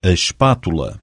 a espátula.